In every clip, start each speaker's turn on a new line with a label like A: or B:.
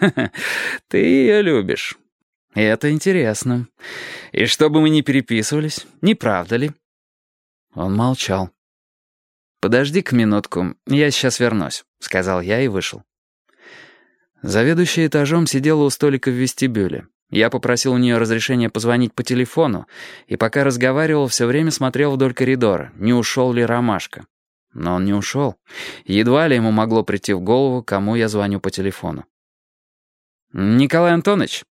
A: Ты ее любишь. Это интересно. И чтобы мы не переписывались, не правда ли?» Он молчал. «Подожди-ка минутку, я сейчас вернусь», — сказал я и вышел. Заведующая этажом сидела у столика в вестибюле. Я попросил у нее разрешения позвонить по телефону, и пока разговаривал, все время смотрел вдоль коридора, не ушел ли Ромашка. Но он не ушел. Едва ли ему могло прийти в голову, кому я звоню по телефону. «Николай Антонович,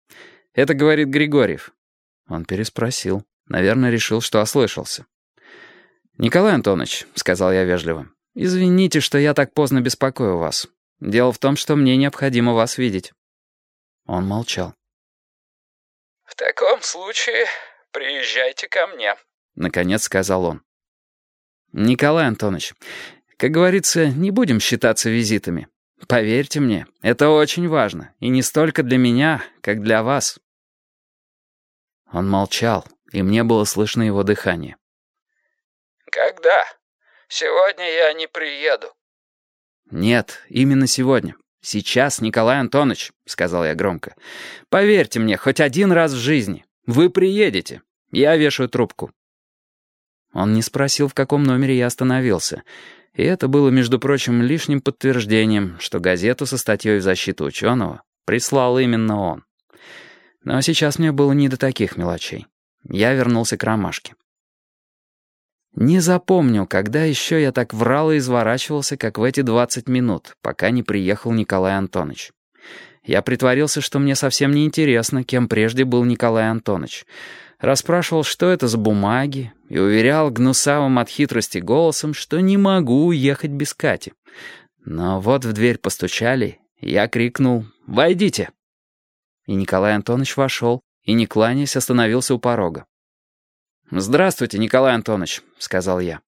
A: это говорит Григорьев». Он переспросил. Наверное, решил, что ослышался. «Николай Антонович», — сказал я вежливо, — «извините, что я так поздно беспокою вас. Дело в том, что мне необходимо вас видеть». Он молчал.
B: «В таком случае приезжайте ко мне», —
A: наконец сказал он. «Николай Антонович, как говорится, не будем считаться визитами. Поверьте мне, это очень важно, и не столько для меня, как для вас». Он молчал, и мне было слышно его дыхание.
B: «Когда? Сегодня я не приеду».
A: «Нет, именно сегодня. Сейчас, Николай Антонович», — сказал я громко. «Поверьте мне, хоть один раз в жизни. Вы приедете. Я вешаю трубку». Он не спросил, в каком номере я остановился. И это было, между прочим, лишним подтверждением, что газету со статьей в защиту ученого прислал именно он. Но сейчас мне было не до таких мелочей. Я вернулся к ромашке. Не запомню, когда еще я так врал и изворачивался, как в эти 20 минут, пока не приехал Николай Антонович. Я притворился, что мне совсем не интересно, кем прежде был Николай Антонович. Расспрашивал, что это за бумаги, и уверял гнусавым от хитрости голосом, что не могу уехать без Кати. Но вот в дверь постучали, я крикнул «Войдите!». И Николай Антонович вошел, и, не кланяясь, остановился у порога. «Здравствуйте, Николай Антонович», — сказал я.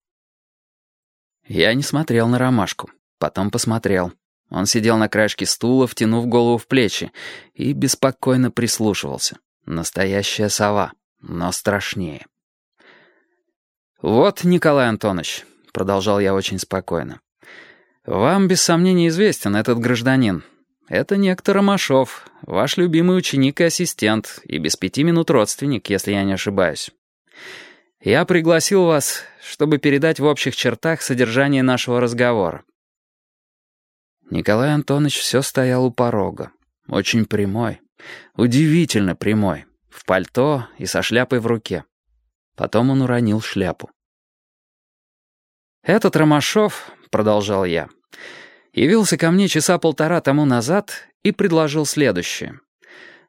A: Я не смотрел на ромашку, потом посмотрел. Он сидел на краешке стула, втянув голову в плечи, и беспокойно прислушивался. Настоящая сова, но страшнее. «Вот, Николай Антонович», — продолжал я очень спокойно, «вам без сомнения известен этот гражданин. Это некто Ромашов, ваш любимый ученик и ассистент, и без пяти минут родственник, если я не ошибаюсь. Я пригласил вас, чтобы передать в общих чертах содержание нашего разговора. Николай Антонович все стоял у порога. Очень прямой, удивительно прямой, в пальто и со шляпой в руке. Потом он уронил шляпу. «Этот Ромашов», — продолжал я, — явился ко мне часа полтора тому назад и предложил следующее.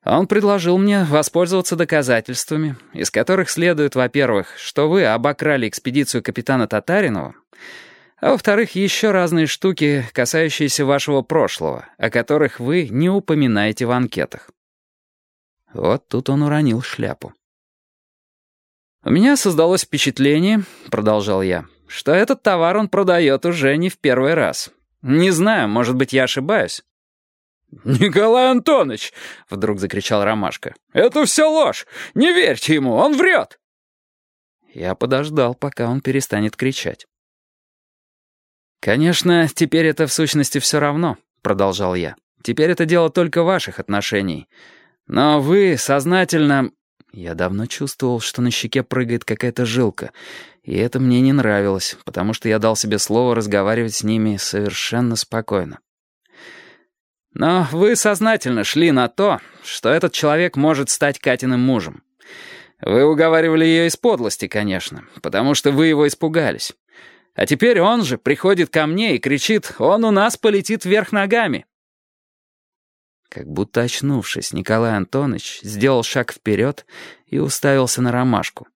A: Он предложил мне воспользоваться доказательствами, из которых следует, во-первых, что вы обокрали экспедицию капитана Татаринова, а во-вторых, еще разные штуки, касающиеся вашего прошлого, о которых вы не упоминаете в анкетах. Вот тут он уронил шляпу. «У меня создалось впечатление, — продолжал я, — что этот товар он продает уже не в первый раз. Не знаю, может быть, я ошибаюсь.
B: «Николай Антонович!» — вдруг закричал Ромашка. «Это все ложь! Не верьте ему, он врет!»
A: Я подождал, пока он перестанет кричать. «Конечно, теперь это в сущности все равно», — продолжал я. «Теперь это дело только ваших отношений. Но вы сознательно...» Я давно чувствовал, что на щеке прыгает какая-то жилка, и это мне не нравилось, потому что я дал себе слово разговаривать с ними совершенно спокойно. Но вы сознательно шли на то, что этот человек может стать Катиным мужем. Вы уговаривали ее из подлости, конечно, потому что вы его испугались. А теперь он же приходит ко мне и кричит, он у нас полетит вверх ногами. Как будто очнувшись, Николай Антонович сделал шаг вперед и уставился на ромашку.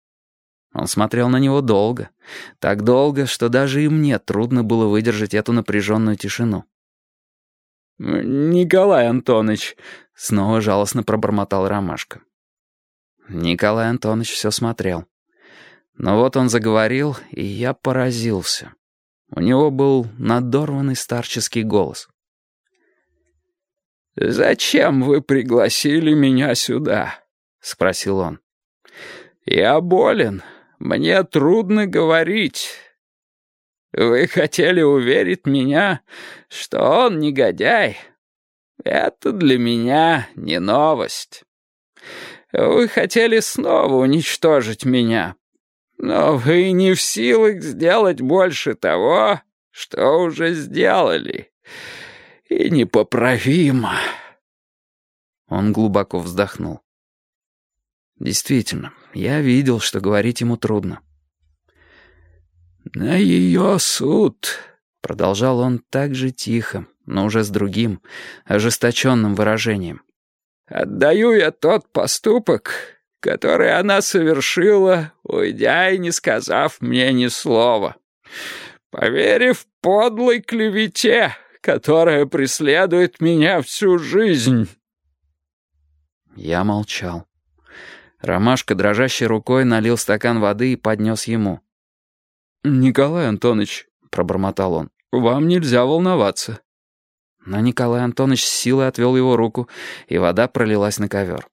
A: Он смотрел на него долго, так долго, что даже и мне трудно было выдержать эту напряженную тишину.
B: «Николай Антонович», —
A: снова жалостно пробормотал Ромашка. Николай Антонович все смотрел. Но вот он заговорил, и я поразился. У него был надорванный старческий голос.
B: «Зачем вы пригласили меня сюда?» — спросил он. «Я болен. Мне трудно говорить. Вы хотели уверить меня, что он негодяй. Это для меня не новость. Вы хотели снова уничтожить меня, но вы не в силах сделать больше того, что уже сделали. И непоправимо.
A: Он глубоко вздохнул. Действительно, я видел, что говорить ему трудно.
B: «На ее суд», —
A: продолжал он так же тихо, но уже с другим, ожесточенным выражением.
B: «Отдаю я тот поступок, который она совершила, уйдя и не сказав мне ни слова, поверив подлой клевете, которая преследует меня всю жизнь».
A: Я молчал. Ромашка дрожащей рукой налил стакан воды и поднес ему.
B: «Николай Антонович», — пробормотал он, — «вам нельзя волноваться».
A: Но Николай Антонович с силой отвел его руку, и вода пролилась на ковер.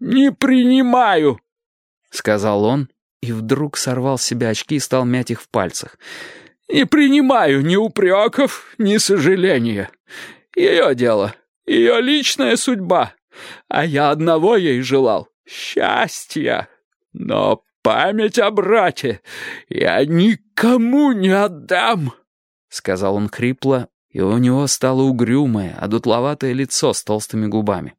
B: «Не принимаю», —
A: сказал он, и вдруг сорвал с себя очки и стал мять их в пальцах.
B: «Не принимаю ни упреков, ни сожаления. Ее дело, ее личная судьба, а я одного ей желал — счастья. Но память о брате я никому не отдам», — сказал он хрипло, и у него стало угрюмое, одутловатое лицо с толстыми губами.